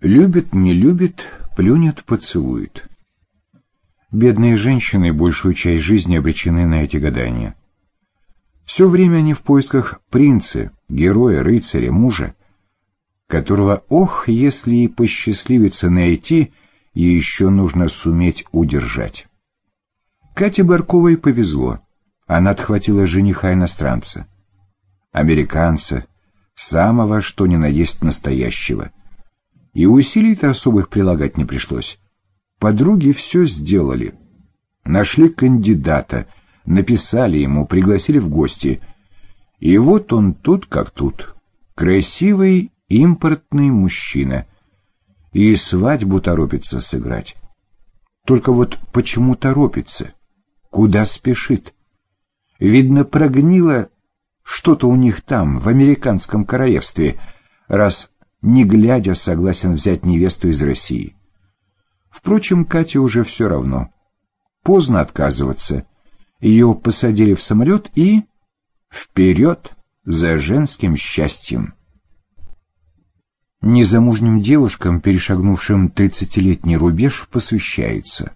Любит, не любит, плюнет, поцелует. Бедные женщины большую часть жизни обречены на эти гадания. Все время они в поисках принца, героя, рыцаря, мужа, которого, ох, если и посчастливится найти, и еще нужно суметь удержать. Кате Барковой повезло. Она отхватила жениха-иностранца. Американца, самого что ни на есть настоящего. И усилий-то особых прилагать не пришлось. Подруги все сделали. Нашли кандидата, написали ему, пригласили в гости. И вот он тут как тут. Красивый импортный мужчина. И свадьбу торопится сыграть. Только вот почему торопится? Куда спешит? Видно, прогнило что-то у них там, в американском королевстве, раз, не глядя, согласен взять невесту из России. Впрочем, Кате уже все равно. Поздно отказываться. Ее посадили в самолет и... Вперед за женским счастьем. Незамужним девушкам, перешагнувшим тридцатилетний рубеж, посвящается.